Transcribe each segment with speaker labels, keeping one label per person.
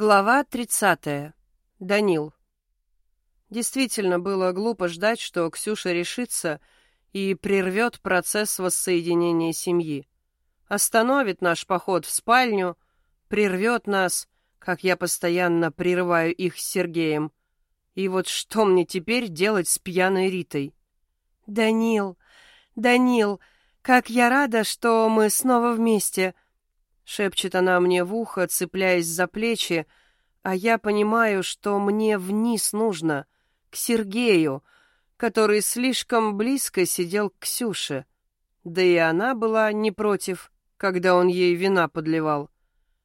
Speaker 1: Глава 30. Данил. Действительно было глупо ждать, что Ксюша решится и прервет процесс воссоединения семьи. Остановит наш поход в спальню, прервет нас, как я постоянно прерываю их с Сергеем. И вот что мне теперь делать с пьяной Ритой?
Speaker 2: «Данил, Данил, как я рада, что мы снова вместе!»
Speaker 1: Шепчет она мне в ухо, цепляясь за плечи, а я понимаю, что мне вниз нужно, к Сергею, который слишком близко сидел к Ксюше. Да и она была не против, когда он ей вина подливал.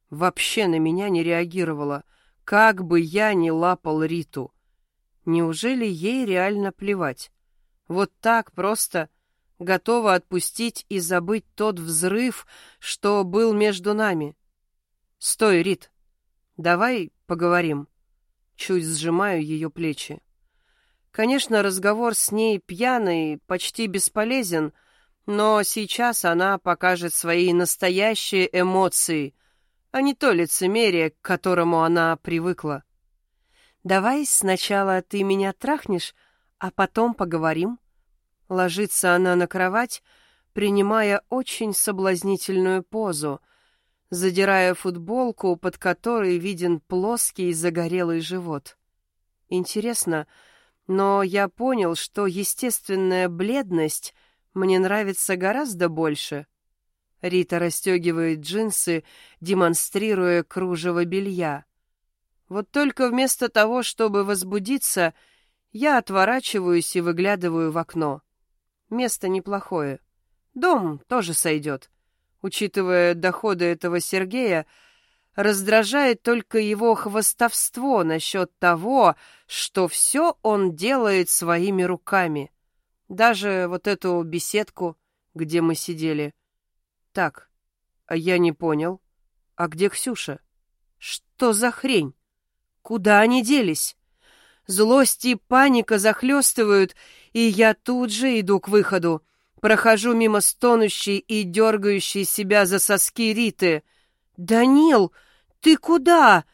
Speaker 1: Вообще на меня не реагировала, как бы я ни лапал Риту. Неужели ей реально плевать? Вот так просто готова отпустить и забыть тот взрыв, что был между нами. Стой, Рит. Давай поговорим. Чуть сжимаю ее плечи. Конечно, разговор с ней пьяный, почти бесполезен, но сейчас она покажет свои настоящие эмоции, а не то лицемерие, к которому она привыкла.
Speaker 2: «Давай сначала ты меня трахнешь, а потом поговорим»,
Speaker 1: Ложится она на кровать, принимая очень соблазнительную позу, задирая футболку, под которой виден плоский загорелый живот. Интересно, но я понял, что естественная бледность мне нравится гораздо больше. Рита расстегивает джинсы, демонстрируя кружево белья. Вот только вместо того, чтобы возбудиться, я отворачиваюсь и выглядываю в окно. Место неплохое. Дом тоже сойдет. Учитывая доходы этого Сергея, раздражает только его хвостовство насчет того, что все он делает своими руками. Даже вот эту беседку, где мы сидели. Так, а я не понял. А где Ксюша? Что за хрень? Куда они делись? Злость и паника захлестывают, и я тут же иду к выходу. Прохожу мимо стонущей и дергающей себя за соски Риты. «Данил, ты куда?»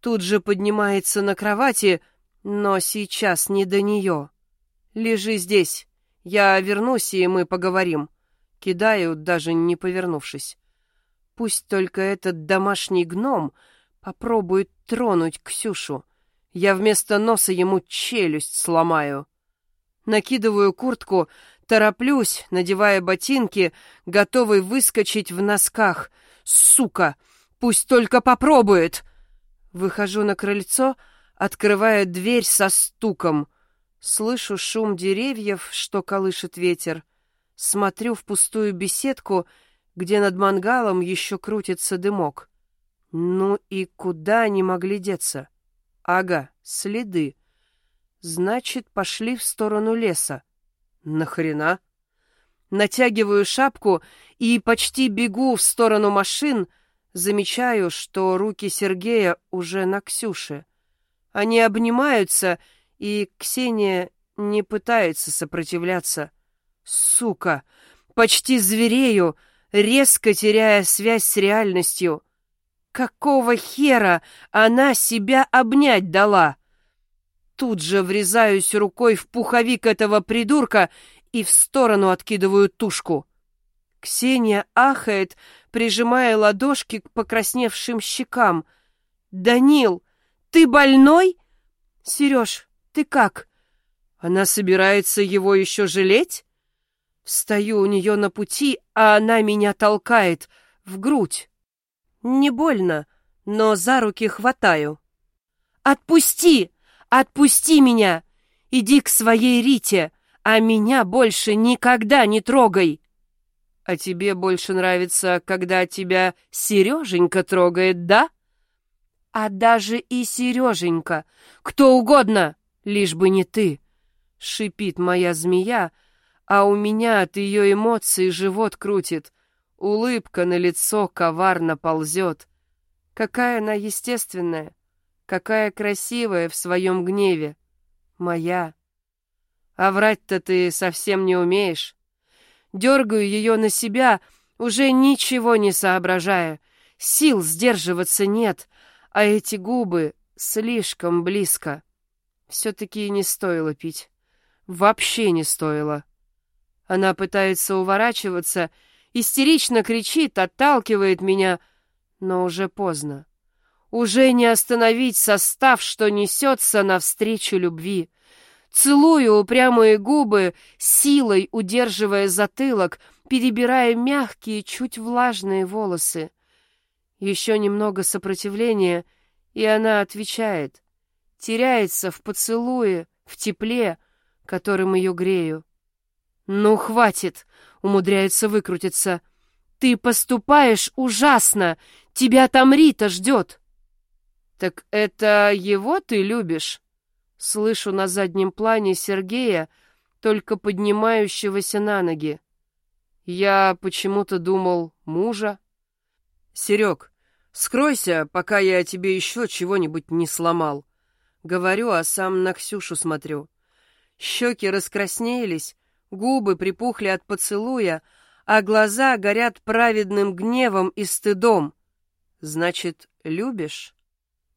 Speaker 1: Тут же поднимается на кровати, но сейчас не до нее. «Лежи здесь. Я вернусь, и мы поговорим». Кидаю, даже не повернувшись. Пусть только этот домашний гном попробует тронуть Ксюшу. Я вместо носа ему челюсть сломаю. Накидываю куртку, тороплюсь, надевая ботинки, готовый выскочить в носках. Сука! Пусть только попробует! Выхожу на крыльцо, открывая дверь со стуком. Слышу шум деревьев, что колышет ветер. Смотрю в пустую беседку, где над мангалом еще крутится дымок. Ну и куда они могли деться? Ага, следы. Значит, пошли в сторону леса. Нахрена? Натягиваю шапку и почти бегу в сторону машин, замечаю, что руки Сергея уже на Ксюше. Они обнимаются, и Ксения не пытается сопротивляться. Сука! Почти зверею, резко теряя связь с реальностью. Какого хера она себя обнять дала? Тут же врезаюсь рукой в пуховик этого придурка и в сторону откидываю тушку. Ксения ахает, прижимая ладошки к покрасневшим щекам. «Данил, ты больной?» «Сереж, ты как?» Она собирается его еще жалеть? Встаю у нее на пути, а она меня толкает в грудь. Не больно, но за руки хватаю. «Отпусти! Отпусти меня! Иди к своей Рите, а меня больше никогда не трогай!» «А тебе больше нравится, когда тебя Сереженька трогает, да?» «А даже и Сереженька, кто угодно, лишь бы не ты!» Шипит моя змея, а у меня от ее эмоций живот крутит — Улыбка на лицо коварно ползет. Какая она естественная, какая красивая в своем гневе. Моя. А врать-то ты совсем не умеешь. Дергаю ее на себя, уже ничего не соображая. Сил сдерживаться нет, а эти губы слишком близко. Все-таки не стоило пить. Вообще не стоило. Она пытается уворачиваться, истерично кричит, отталкивает меня, но уже поздно. Уже не остановить состав, что несется навстречу любви. Целую упрямые губы, силой удерживая затылок, перебирая мягкие, чуть влажные волосы. Еще немного сопротивления, и она отвечает. Теряется в поцелуе, в тепле, которым ее грею. «Ну, хватит!» — умудряется выкрутиться. «Ты поступаешь ужасно! Тебя там Рита ждет!» «Так это его ты любишь?» Слышу на заднем плане Сергея, только поднимающегося на ноги. Я почему-то думал мужа. Серег, скройся, пока я тебе еще чего-нибудь не сломал. Говорю, а сам на Ксюшу смотрю. Щеки раскраснелись, губы припухли от поцелуя, а глаза горят праведным гневом и стыдом. Значит, любишь?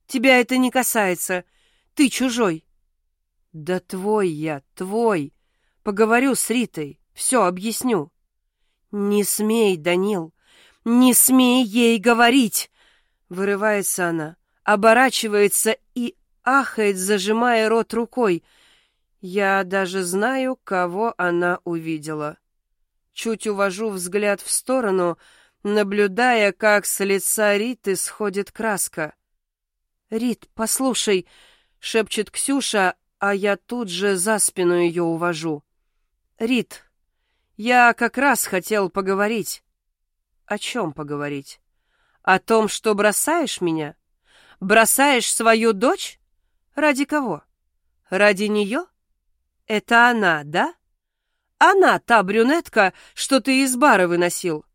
Speaker 1: Тебя это не касается. Ты чужой. Да твой я, твой. Поговорю с Ритой, все объясню. Не смей, Данил, не смей ей говорить. Вырывается она, оборачивается и ахает, зажимая рот рукой. Я даже знаю, кого она увидела. Чуть увожу взгляд в сторону, наблюдая, как с лица Риты сходит краска. «Рит, послушай», — шепчет Ксюша, а я тут же за спину ее увожу. «Рит, я как раз хотел поговорить». «О чем поговорить? О том, что бросаешь меня? Бросаешь свою дочь? Ради кого? Ради нее? Это она, да? Она, та брюнетка, что ты из бара выносил.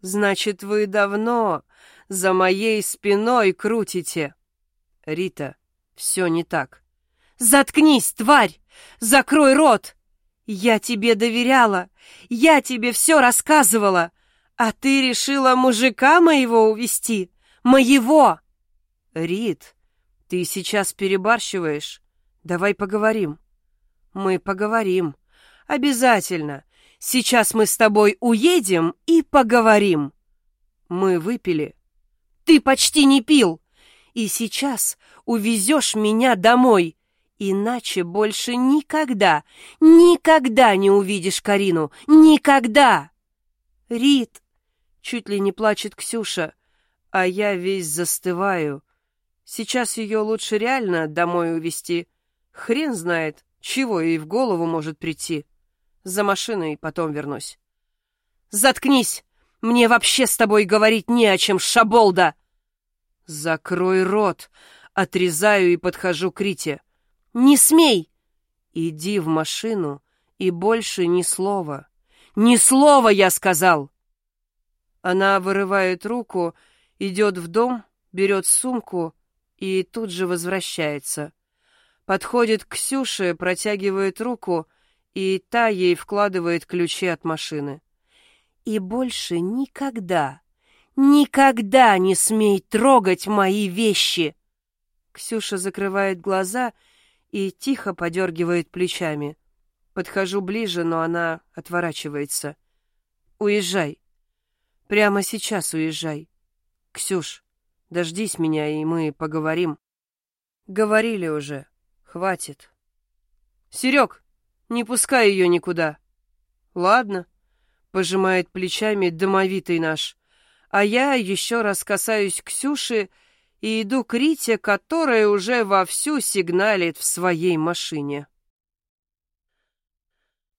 Speaker 1: Значит, вы давно за моей спиной крутите». Рита, все не так. Заткнись, тварь! Закрой рот! Я тебе доверяла, я тебе все рассказывала, а ты решила мужика моего увести, моего. Рит, ты сейчас перебарщиваешь. Давай поговорим. Мы поговорим. Обязательно. Сейчас мы с тобой уедем и поговорим. Мы выпили. Ты почти не пил. И сейчас увезешь меня домой. Иначе больше никогда, никогда не увидишь Карину. Никогда! Рит! Чуть ли не плачет Ксюша, а я весь застываю. Сейчас ее лучше реально домой увезти. Хрен знает, чего ей в голову может прийти. За машиной потом вернусь. Заткнись! Мне вообще с тобой говорить не о чем, шаболда! Закрой рот! Отрезаю и подхожу к Рите. Не смей! Иди в машину и больше ни слова. Ни слова, я сказал! Она вырывает руку, идет в дом, берет сумку и тут же возвращается. Подходит к Ксюше, протягивает руку, и та ей вкладывает ключи от машины. И больше никогда, никогда не смей трогать мои вещи. Ксюша закрывает глаза и тихо подергивает плечами. Подхожу ближе, но она отворачивается. «Уезжай. Прямо сейчас уезжай. Ксюш, дождись меня, и мы поговорим». «Говорили уже. Хватит». «Серег, не пускай ее никуда». «Ладно», — пожимает плечами домовитый наш. А я еще раз касаюсь Ксюши, — и иду к Рите, которая уже вовсю сигналит в своей машине.